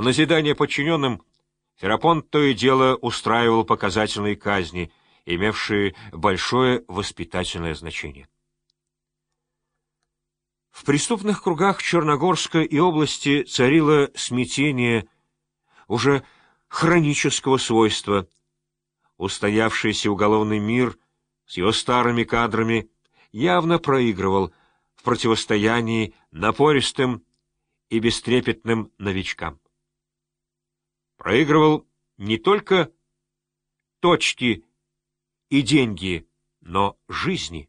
В назидание подчиненным Ферапонт то и дело устраивал показательные казни, имевшие большое воспитательное значение. В преступных кругах Черногорска и области царило смятение уже хронического свойства. Устоявшийся уголовный мир с его старыми кадрами явно проигрывал в противостоянии напористым и бестрепетным новичкам. Проигрывал не только точки и деньги, но жизни.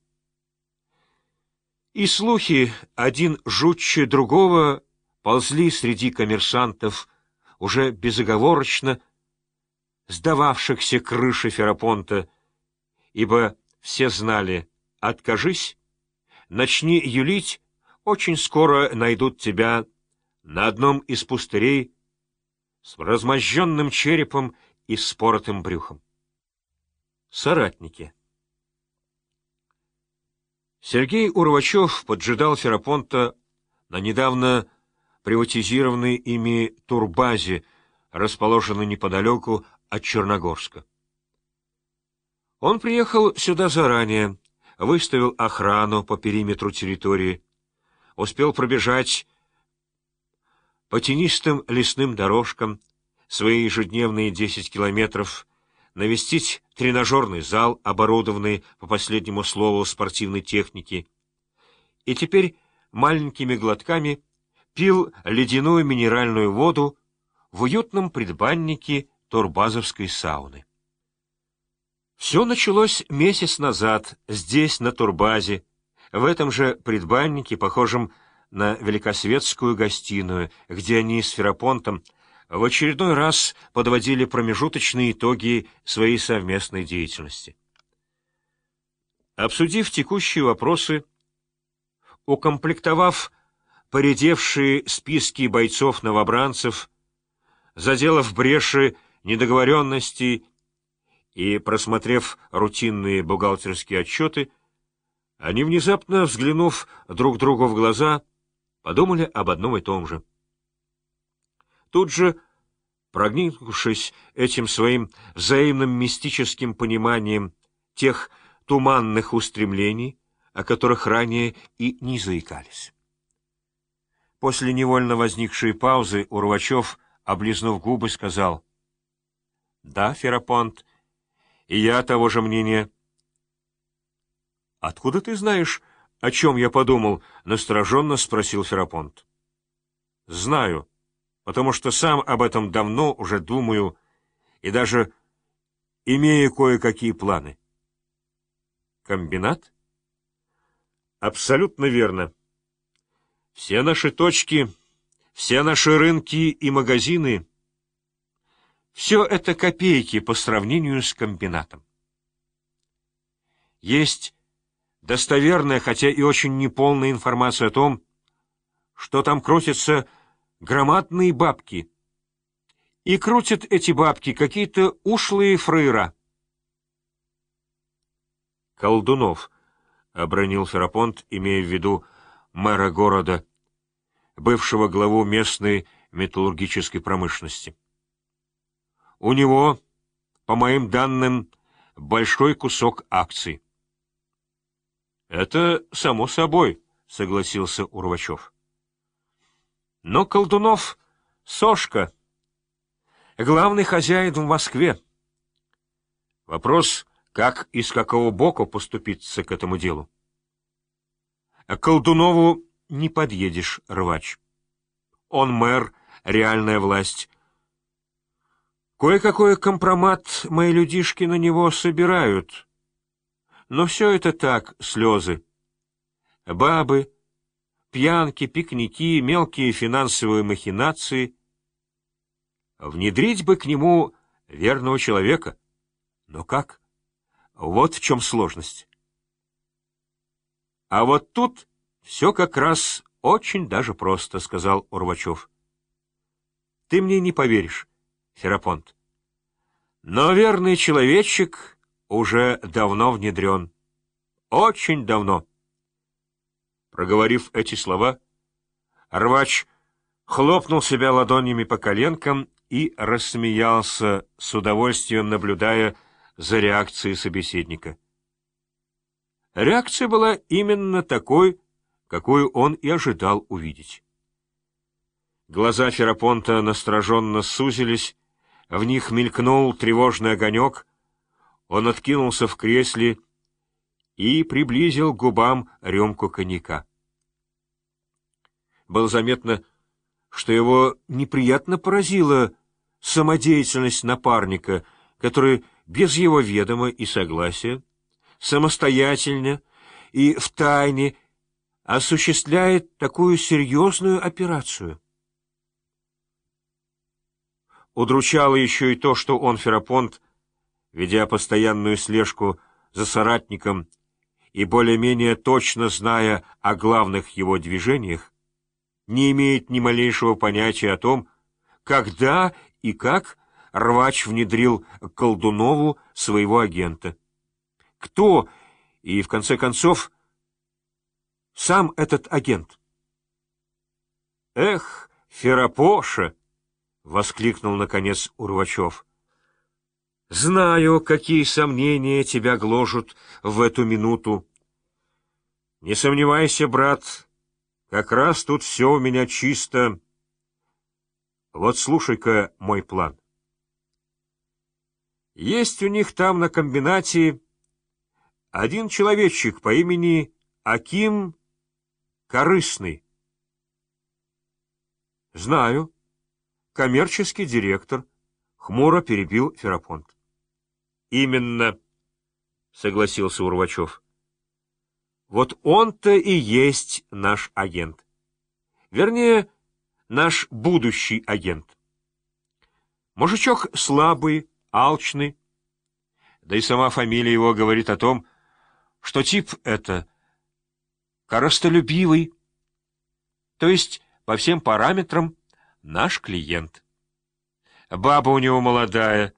И слухи, один жутче другого, ползли среди коммерсантов, уже безоговорочно сдававшихся крыши Ферапонта, ибо все знали, откажись, начни юлить, очень скоро найдут тебя на одном из пустырей с размозженным черепом и споротым брюхом. Соратники Сергей Урвачев поджидал Ферапонта на недавно приватизированной ими турбазе, расположенной неподалеку от Черногорска. Он приехал сюда заранее, выставил охрану по периметру территории, успел пробежать по тенистым лесным дорожкам свои ежедневные десять километров навестить тренажерный зал, оборудованный, по последнему слову, спортивной техники, и теперь маленькими глотками пил ледяную минеральную воду в уютном предбаннике турбазовской сауны. Все началось месяц назад, здесь, на турбазе, в этом же предбаннике, похожем на великосветскую гостиную, где они с Ферапонтом в очередной раз подводили промежуточные итоги своей совместной деятельности. Обсудив текущие вопросы, укомплектовав поредевшие списки бойцов-новобранцев, заделав бреши недоговоренностей и просмотрев рутинные бухгалтерские отчеты, они, внезапно взглянув друг другу в глаза, подумали об одном и том же — Тут же, прогнившись этим своим взаимным мистическим пониманием тех туманных устремлений, о которых ранее и не заикались. После невольно возникшей паузы Урвачев, облизнув губы, сказал, «Да, Ферапонт, и я того же мнения». «Откуда ты знаешь, о чем я подумал?» — настороженно спросил Ферапонт. «Знаю», потому что сам об этом давно уже думаю и даже имею кое-какие планы. Комбинат? Абсолютно верно. Все наши точки, все наши рынки и магазины — все это копейки по сравнению с комбинатом. Есть достоверная, хотя и очень неполная информация о том, что там крутится громадные бабки. И крутят эти бабки какие-то ушлые фрыра. Колдунов, — обронил Ферапонт, имея в виду мэра города, бывшего главу местной металлургической промышленности. У него, по моим данным, большой кусок акций. — Это само собой, — согласился Урвачев. Но Колдунов — Сошка, главный хозяин в Москве. Вопрос, как и с какого боку поступиться к этому делу. А Колдунову не подъедешь, рвач. Он мэр, реальная власть. Кое-какой компромат мои людишки на него собирают. Но все это так, слезы. Бабы, пьянки, пикники, мелкие финансовые махинации. Внедрить бы к нему верного человека. Но как? Вот в чем сложность. А вот тут все как раз очень даже просто, — сказал Урвачев. Ты мне не поверишь, Ферапонт. Но верный человечек уже давно внедрен. Очень давно. Проговорив эти слова, рвач хлопнул себя ладонями по коленкам и рассмеялся, с удовольствием наблюдая за реакцией собеседника. Реакция была именно такой, какую он и ожидал увидеть. Глаза Ферапонта настороженно сузились, в них мелькнул тревожный огонек, он откинулся в кресле и приблизил к губам рюмку коньяка. Было заметно, что его неприятно поразила самодеятельность напарника, который без его ведома и согласия, самостоятельно и в тайне осуществляет такую серьезную операцию. Удручало еще и то, что он, Ферапонт, ведя постоянную слежку за соратником и более-менее точно зная о главных его движениях, не имеет ни малейшего понятия о том, когда и как рвач внедрил Колдунову своего агента. Кто и, в конце концов, сам этот агент? Эх, Ферапоша! — воскликнул, наконец, Урвачев. — Знаю, какие сомнения тебя гложут в эту минуту. Не сомневайся, брат, как раз тут все у меня чисто. Вот слушай-ка мой план. Есть у них там на комбинате один человечек по имени Аким Корыстный. — Знаю коммерческий директор, — хмуро перебил Ферапонт. — Именно, — согласился Урвачев. — Вот он-то и есть наш агент. Вернее, наш будущий агент. Мужичок слабый, алчный, да и сама фамилия его говорит о том, что тип это коростолюбивый, то есть по всем параметрам наш клиент. Баба у него молодая,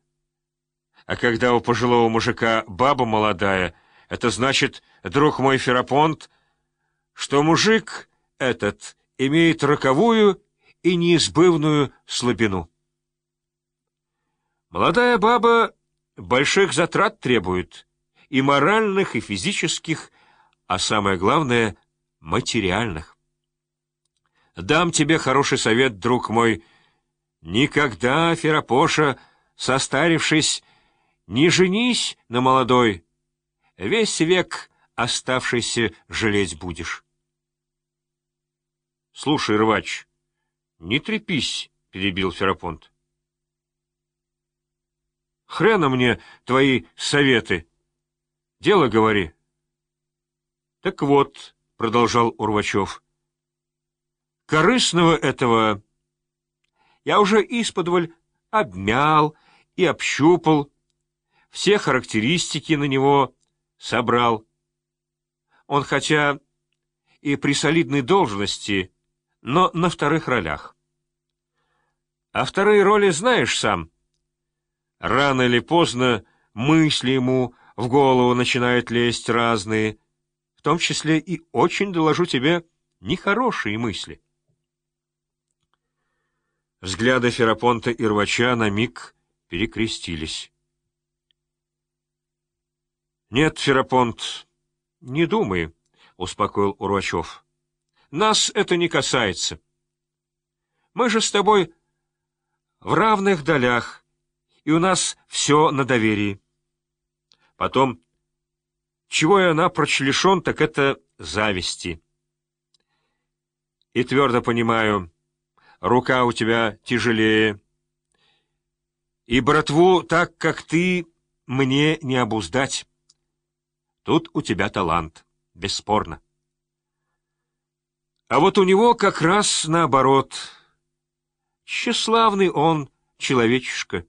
а когда у пожилого мужика баба молодая, это значит, друг мой Ферапонт, что мужик этот имеет роковую и неизбывную слабину. Молодая баба больших затрат требует, и моральных, и физических, а самое главное — материальных. Дам тебе хороший совет, друг мой. Никогда, Ферапоша, состарившись, не женись на молодой. Весь век оставшийся жалеть будешь. — Слушай, рвач, не трепись, — перебил Ферапонт. — Хрена мне твои советы. Дело говори. — Так вот, — продолжал Урвачев, — Корыстного этого я уже исподволь обмял и общупал, все характеристики на него собрал. Он хотя и при солидной должности, но на вторых ролях. А вторые роли знаешь сам. Рано или поздно мысли ему в голову начинают лезть разные, в том числе и очень, доложу тебе, нехорошие мысли. Взгляды Ферапонта и Рвача на миг перекрестились. — Нет, Ферапонт, не думай, — успокоил Урвачев. — Нас это не касается. Мы же с тобой в равных долях, и у нас все на доверии. Потом, чего я напрочь лишен, так это зависти. И твердо понимаю, рука у тебя тяжелее. И братву так, как ты, мне не обуздать. Тут у тебя талант, бесспорно. А вот у него как раз наоборот. Тщеславный он, человечишка,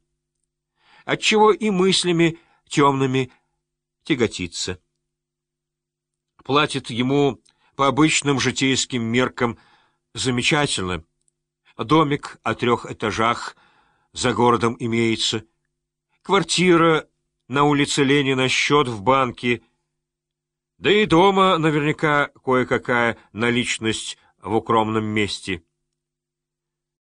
отчего и мыслями темными тяготится. Платит ему по обычным житейским меркам замечательно — Домик о трех этажах за городом имеется. Квартира на улице Ленина, счет в банке. Да и дома наверняка кое-какая наличность в укромном месте.